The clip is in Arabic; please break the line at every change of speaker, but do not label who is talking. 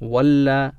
ولا